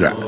رعد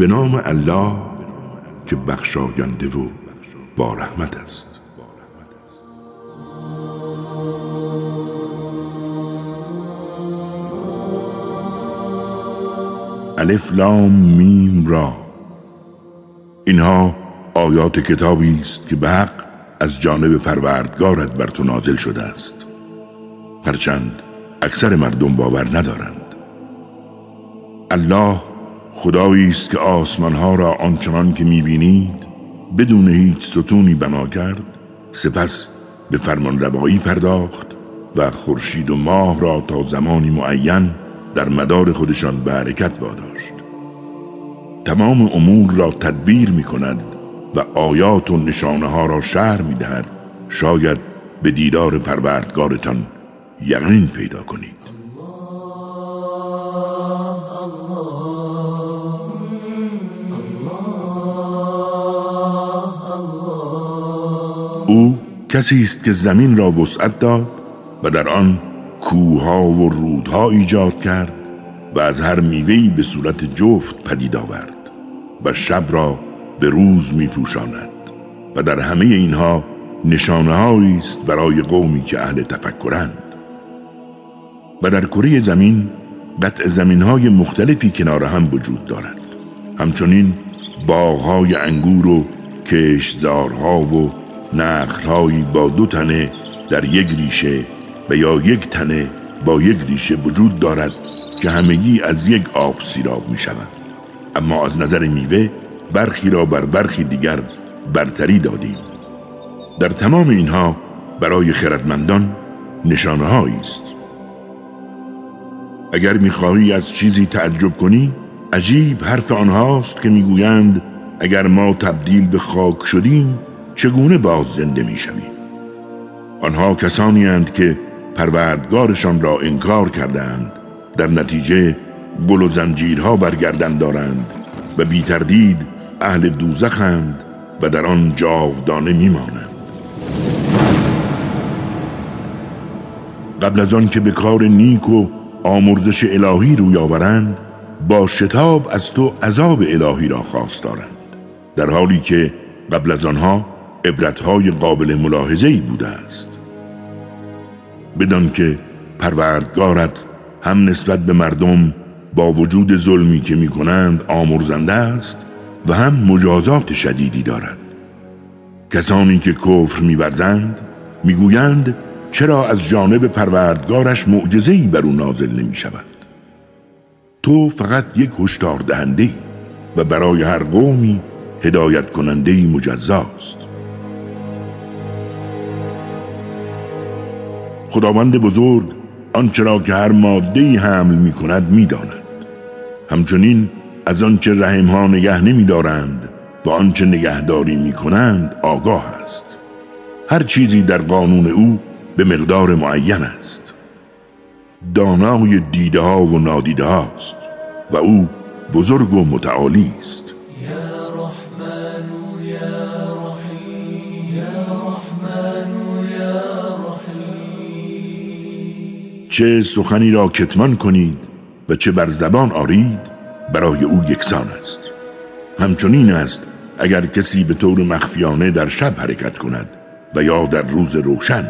به نام الله که بخشاینده و با رحمت است. الف لام میم را. اینها آیات کتابی است که به از جانب پروردگارت بر تو نازل شده است. هرچند اکثر مردم باور ندارند. الله خدایی است که آسمانها را آنچنان که می‌بینید بدون هیچ ستونی بنا کرد سپس به فرمان روایی پرداخت و خورشید و ماه را تا زمانی معین در مدار خودشان به حرکت واداشت. تمام امور را تدبیر می کند و آیات و نشانه ها را شهر می دهد شاید به دیدار پروردگارتان یقین پیدا کنید. او کسی است که زمین را وسعت داد و در آن کوها و رودها ایجاد کرد و از هر میوهی به صورت جفت پدید آورد و شب را به روز می پوشاند و در همه اینها نشانه است برای قومی که اهل تفکرند. و در کره زمین قطع زمین های مختلفی کنار هم وجود دارد. همچنین باغهای انگور و کشتزارها و نخلهایی با دو تنه در یک ریشه و یا یک تنه با یک ریشه وجود دارد که همگی از یک آب سیراب می شود. اما از نظر میوه برخی را بر برخی دیگر برتری دادیم در تمام اینها برای خردمندان نشانه است اگر می‌خواهی از چیزی تعجب کنی عجیب حرف آنهاست که می‌گویند اگر ما تبدیل به خاک شدیم چگونه باز زنده می‌شویم؟ آنها کسانی هند که پروردگارشان را انکار کردند در نتیجه گل و زنجیرها برگردن دارند و بی تردید اهل دوزخند و در آن جاودانه میمانند. قبل از آن که به کار نیک و آمرزش الهی روی آورند با شتاب از تو عذاب الهی را خواست دارند. در حالی که قبل از آنها عبرتهای قابل ملاحظه‌ای بوده است. بدان که پروردگارت هم نسبت به مردم با وجود ظلمی که می کنند آمرزنده است و هم مجازات شدیدی دارد. کسانی که کفر میورزند می‌گویند چرا از جانب پروردگارش معجزه‌ای بر او نازل نمی شود تو فقط یک هشدار دهنده و برای هر قومی هدایت کننده مجزاست خداوند بزرگ آنچه را که هر ماده حمل می کند می داند. همچنین از آنچه رحم ها نگه نمی دارند و آنچه نگهداری می کنند آگاه است. هر چیزی در قانون او به مقدار معین است. دانای دیده ها و نادیده هاست و او بزرگ و متعالی است. چه سخنی را کتمان کنید و چه بر زبان آرید برای او یکسان است. همچنین است اگر کسی به طور مخفیانه در شب حرکت کند و یا در روز روشن.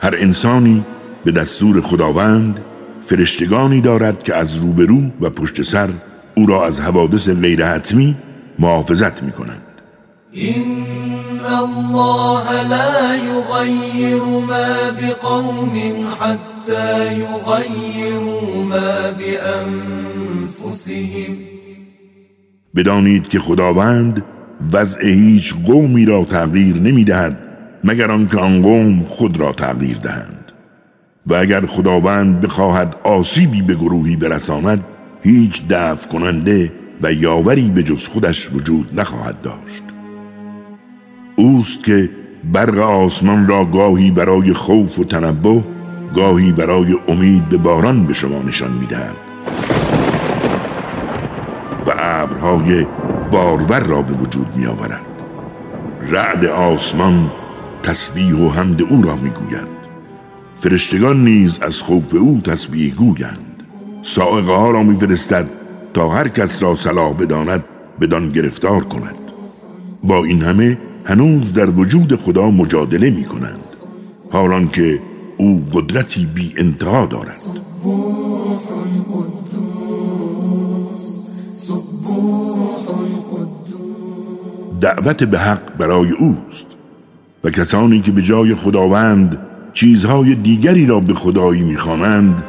هر انسانی به دستور خداوند فرشتگانی دارد که از روبرو و پشت سر او را از حوادث غیر حتمی محافظت می کنند الله لا يغير ما بقوم حتى يغيروا ما بأنفسهم. بدانید که خداوند وضع هیچ قومی را تغییر نمی دهد مگر آنکه آن قوم خود را تغییر دهند. و اگر خداوند بخواهد آسیبی به گروهی برساند هیچ دفع کننده و یاوری به جز خودش وجود نخواهد داشت. اوست که برق آسمان را گاهی برای خوف و تنبه گاهی برای امید به باران به شما نشان می‌دهد. و ابرهای بارور را به وجود می آورد رعد آسمان تسبیح و حمد او را می گوید فرشتگان نیز از خوف او تسبیح گویند. سائقه ها را می فرستد تا هر کس را صلاح بداند بدان گرفتار کند. با این همه هنوز در وجود خدا مجادله می کنند حالان که او قدرتی بی انتها دارد. دعوت به حق برای اوست و کسانی که به جای خداوند چیزهای دیگری را به خدایی می‌خوانند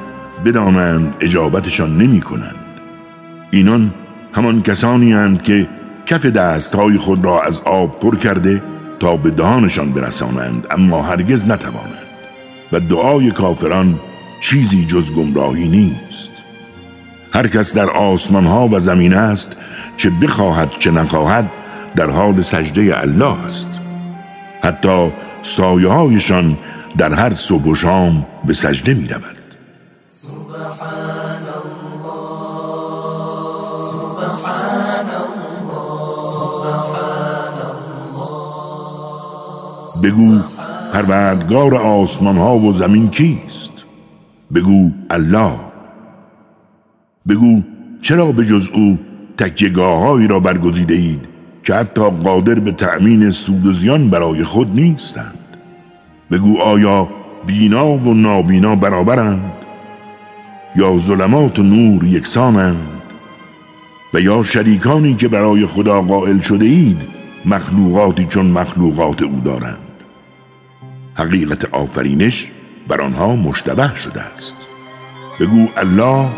بدانند اجابتشان نمی کنند اینان همان کسانی هند که کف دستهای خود را از آب پر کرده تا به دهانشان برسانند اما هرگز نتوانند. و دعای کافران چیزی جز گمراهی نیست. هر کس در آسمان ها و زمین است چه بخواهد چه نخواهد در حال سجده الله است. حتی سایه هایشان در هر صبح و شام به سجده می رود بگو پروردگار آسمان ها و زمین کیست؟ بگو الله. بگو چرا به جز او تکیگاههایی را برگزیده اید که حتی قادر به تأمین سود و زیان برای خود نیستند؟ بگو آیا بینا و نابینا برابرند؟ یا ظلمات و نور یکسانند؟ و یا شریکانی که برای خدا قائل شده اید مخلوقاتی چون مخلوقات او دارند؟ حقیقت آفرینش بر آنها مشتبه شده است. بگو الله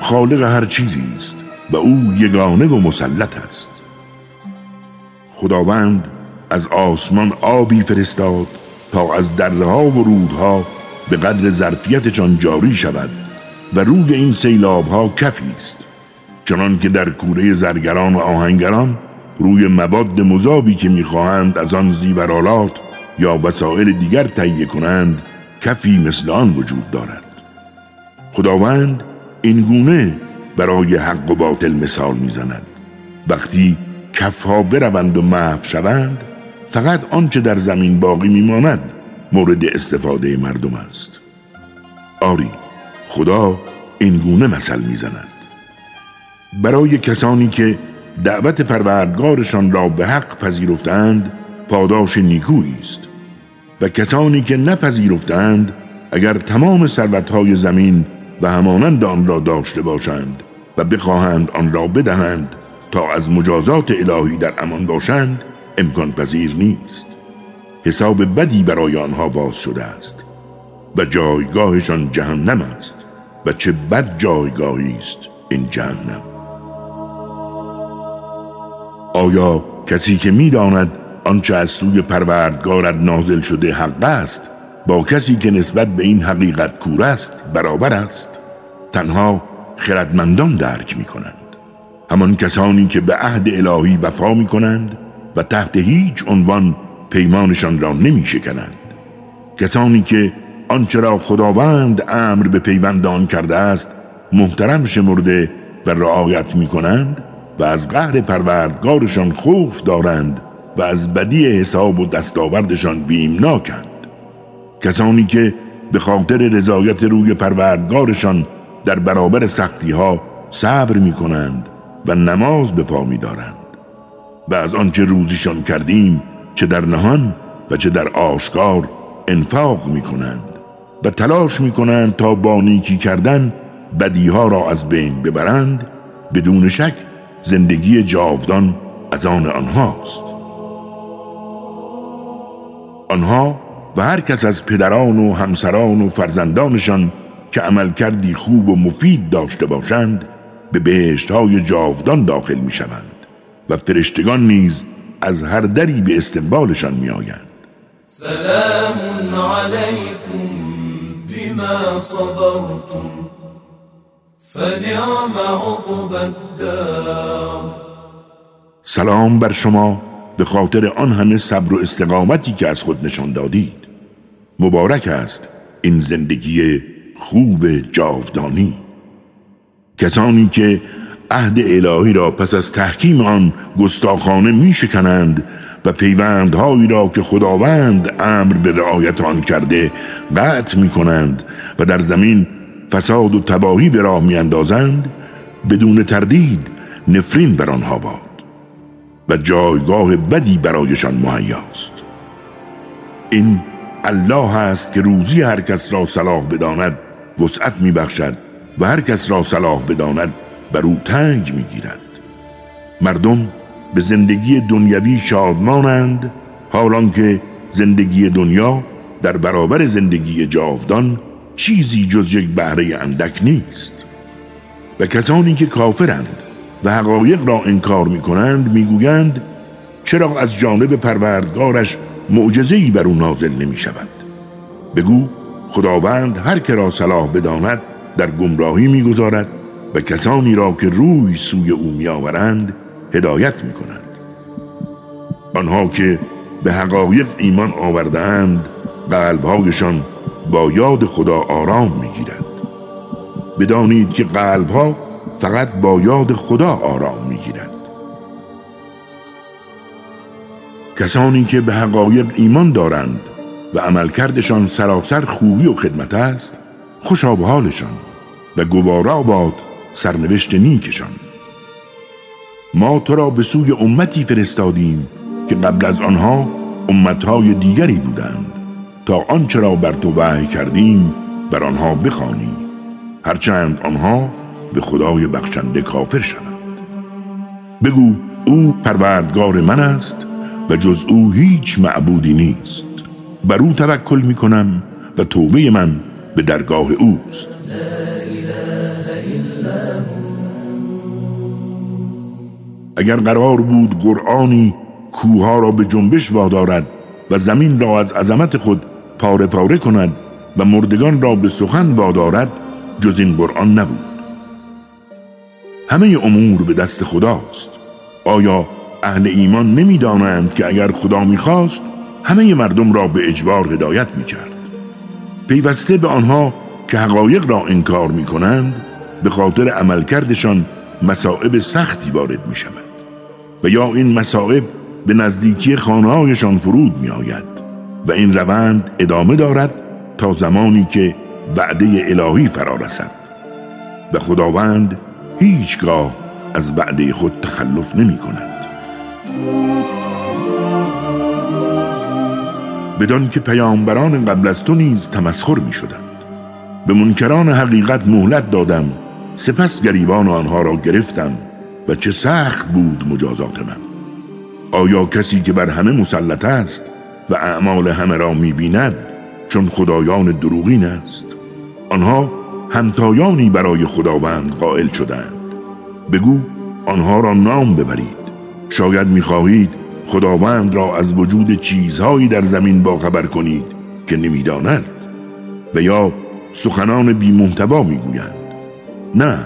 خالق هر چیزی است و او یگانه و مسلط است. خداوند از آسمان آبی فرستاد تا از درها و رودها به قدر ظرفیتشان جاری شود و روی این سیلاب ها کفی است. چنان که در کوره زرگران و آهنگران روی مواد مذابی که می‌خواهند از آن زیورالات یا وسایل دیگر تهیه کنند کفی مثل آن وجود دارد. خداوند این گونه برای حق و باطل مثال می‌زند. وقتی کفها بروند و محو شوند فقط آنچه در زمین باقی میماند مورد استفاده مردم است. آری خدا این گونه مثل می‌زند. برای کسانی که دعوت پروردگارشان را به حق پذیرفتند پاداش نیکویی است. و کسانی که نپذیرفتند اگر تمام ثروتهای زمین و همانند آن را داشته باشند و بخواهند آن را بدهند تا از مجازات الهی در امان باشند امکان پذیر نیست. حساب بدی برای آنها باز شده است و جایگاهشان جهنم است و چه بد جایگاهی است این جهنم. آیا کسی که می‌داند آنچه از سوی پروردگارت نازل شده حق است با کسی که نسبت به این حقیقت کور است برابر است. تنها خردمندان درک می کنند همان کسانی که به عهد الهی وفا می کنند و تحت هیچ عنوان پیمانشان را نمی شکنند کسانی که آنچه را خداوند امر به پیوندان کرده است محترم شمرده و رعایت می کنند و از قهر پروردگارشان خوف دارند و از بدی حساب و دستاوردشان بیمناکند. کسانی که به خاطر رضایت روی پروردگارشان در برابر سختی ها صبر می کنند و نماز به پا می دارند و از آنچه روزیشان کردیم چه در نهان و چه در آشکار انفاق می کنند و تلاش می کنند تا با نیکی کردن بدیها را از بین ببرند بدون شک زندگی جاودان از آن آنهاست. آنها و هر کس از پدران و همسران و فرزندانشان که عمل کردی خوب و مفید داشته باشند به بهشت های جاودان داخل می شوند و فرشتگان نیز از هر دری به استقبالشان می آیند سلام علیکم بما صبرتم فنعم عقب الدار. سلام بر شما به خاطر آن همه صبر و استقامتی که از خود نشان دادید. مبارک است این زندگی خوب جاودانی. کسانی که عهد الهی را پس از تحکیم آن گستاخانه می شکنند و پیوندهایی را که خداوند امر به رعایت آن کرده قطع می کنند و در زمین فساد و تباهی به راه می اندازند بدون تردید نفرین بر آنها باد. و جایگاه بدی برایشان مهیاست. این الله است که روزی هر کس را صلاح بداند وسعت میبخشد و هر کس را صلاح بداند بر او تنگ می‌گیرد. مردم به زندگی دنیوی شادمانند حالان که زندگی دنیا در برابر زندگی جاودان چیزی جز یک بهره اندک نیست. و کسانی که کافرند و حقایق را انکار می کنند می گویند چرا از جانب پروردگارش معجزه‌ای بر او نازل نمی شود بگو خداوند هر که را صلاح بداند در گمراهی می‌گذارد و کسانی را که روی سوی او میآورند هدایت می کند آنها که به حقایق ایمان آوردهاند قلبهایشان با یاد خدا آرام می‌گیرد. بدانید که قلبها فقط با یاد خدا آرام می‌گیرد. کسانی که به حقایق ایمان دارند و عملکردشان سراسر خوبی و خدمت است خوشا حالشان و گوارا باد سرنوشت نیکشان. ما تو را به سوی امتی فرستادیم که قبل از آنها امتهای دیگری بودند. تا آنچه را بر تو وحی کردیم بر آنها بخوانی. هرچند آنها به خدای بخشنده کافر شوند. بگو او پروردگار من است و جز او هیچ معبودی نیست. بر او توکل می کنم و توبه من به درگاه اوست. اگر قرار بود قرآنی کوها را به جنبش وادارد و زمین را از عظمت خود پاره پاره کند و مردگان را به سخن وادارد جز این قرآن نبود. همه امور به دست خداست. آیا اهل ایمان نمی‌دانند که اگر خدا می‌خواست همه مردم را به اجبار هدایت می‌کرد؟ پیوسته به آنها که حقایق را انکار می‌کنند به خاطر عملکردشان مسائب سختی وارد می شود و یا این مسائب به نزدیکی خانهایشان فرود می آید و این روند ادامه دارد تا زمانی که وعده الهی فرا رسد و خداوند هیچگاه از وعده خود تخلف نمی کند. بدان که پیامبران قبل از تو نیز تمسخر می شدند. به منکران حقیقت مهلت دادم. سپس گریبان آنها را گرفتم و چه سخت بود مجازات من. آیا کسی که بر همه مسلط است و اعمال همه را می بیند چون خدایان دروغین است؟ آنها همتایانی برای خداوند قائل شدند. بگو آنها را نام ببرید. شاید می‌خواهید خداوند را از وجود چیزهایی در زمین باخبر کنید که نمی‌داند و یا سخنان بی محتوا می‌گویند. نه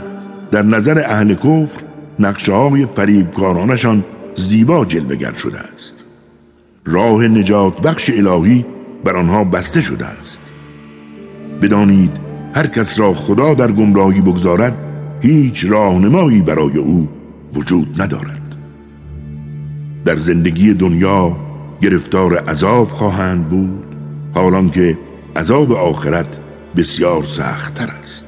در نظر اهل کفر نقشه های فریبکارانشان زیبا جلوگر شده است. راه نجات بخش الهی بر آنها بسته شده است. بدانید هر کس را خدا در گمراهی بگذارد هیچ راهنمایی برای او وجود ندارد. در زندگی دنیا گرفتار عذاب خواهند بود حالان که عذاب آخرت بسیار سختتر است.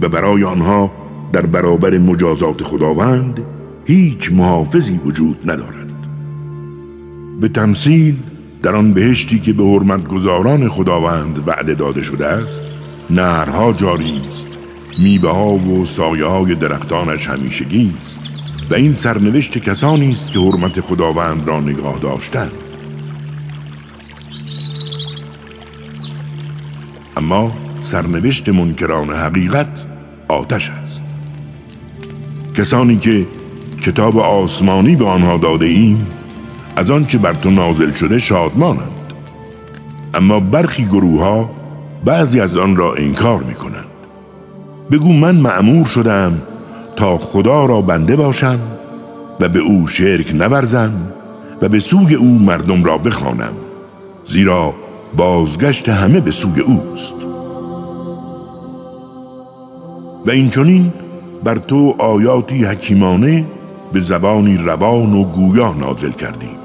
و برای آنها در برابر مجازات خداوند هیچ محافظی وجود ندارد. به تمثیل در آن بهشتی که به حرمت گذاران خداوند وعده داده شده است نهرها جاری است. میوه ها و سایه های درختانش همیشگی است و این سرنوشت کسانی است که حرمت خداوند را نگاه داشتند. اما سرنوشت منکران حقیقت آتش است. کسانی که کتاب آسمانی به آنها داده ایم از آنچه بر تو نازل شده شادمانند. اما برخی گروه ها بعضی از آن را انکار می کنند بگو من معمور شدم تا خدا را بنده باشم و به او شرک نورزم و به سوی او مردم را بخوانم زیرا بازگشت همه به سوی اوست. و این بر تو آیاتی حکیمانه به زبانی روان و گویا نازل کردیم.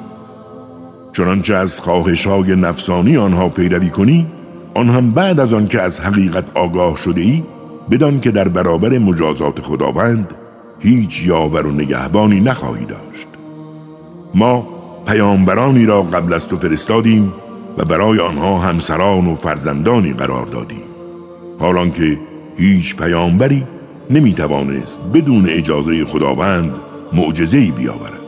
چنانچه از خواهش های نفسانی آنها پیروی کنی آن هم بعد از آن که از حقیقت آگاه شده ای بدان که در برابر مجازات خداوند هیچ یاور و نگهبانی نخواهی داشت. ما پیامبرانی را قبل از تو فرستادیم و برای آنها همسران و فرزندانی قرار دادیم. حالان که هیچ پیامبری نمی‌توانست بدون اجازه خداوند معجزه‌ای بیاورد.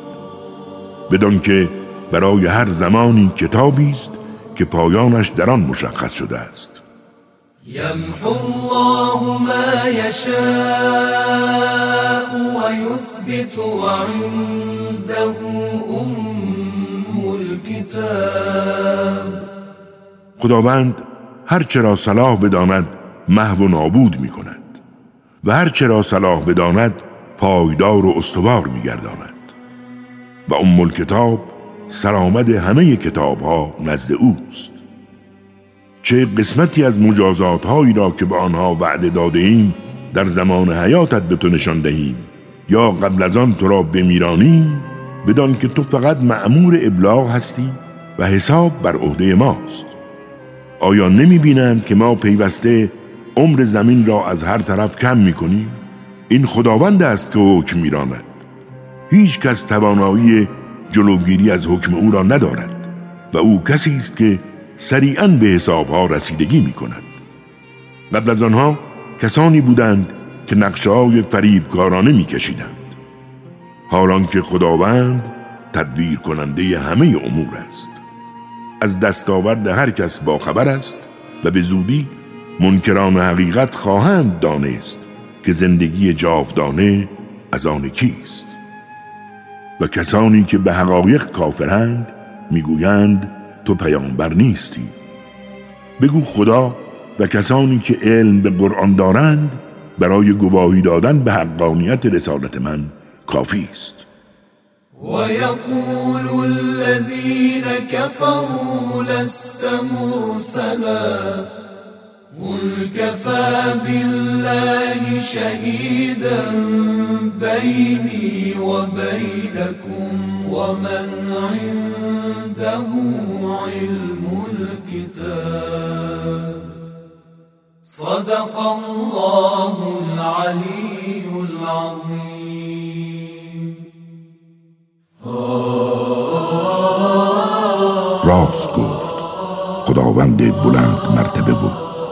بدان که برای هر زمانی کتابی است که پایانش در آن مشخص شده است. یمحو الله ما یشاء و یثبت عنده ام الكتاب خداوند هر چرا صلاح بداند محو و نابود می کند و هر چرا صلاح بداند پایدار و استوار می گرداند و ام کتاب سرآمد همه کتاب ها نزد اوست. چه قسمتی از مجازات هایی را که به آنها وعده داده ایم در زمان حیاتت به تو نشان دهیم یا قبل از آن تو را بمیرانیم بدان که تو فقط معمور ابلاغ هستی و حساب بر عهده ماست. آیا نمی بینند که ما پیوسته عمر زمین را از هر طرف کم می کنیم؟ این خداوند است که حکم میراند. هیچ کس توانایی جلوگیری از حکم او را ندارد و او کسی است که سریعا به حسابها رسیدگی می کند قبل از آنها کسانی بودند که نقشه های فریبکارانه می کشیدند حالان که خداوند تدبیر کننده همه امور است. از دستاورد هر کس با خبر است و به زودی منکران حقیقت خواهند دانست که زندگی جاودانه از آن کیست. و کسانی که به حقایق کافرند می‌گویند تو پیامبر نیستی. بگو خدا و کسانی که علم به قرآن دارند برای گواهی دادن به حقانیت رسالت من کافی است. یقول الذين كفروا لست مرسلا قل كفى بالله شهيدا بيني وبينكم ومن عنده علم الكتاب. صدق الله العلي العظيم. راست گفت خداوند بلند مرتبه بود.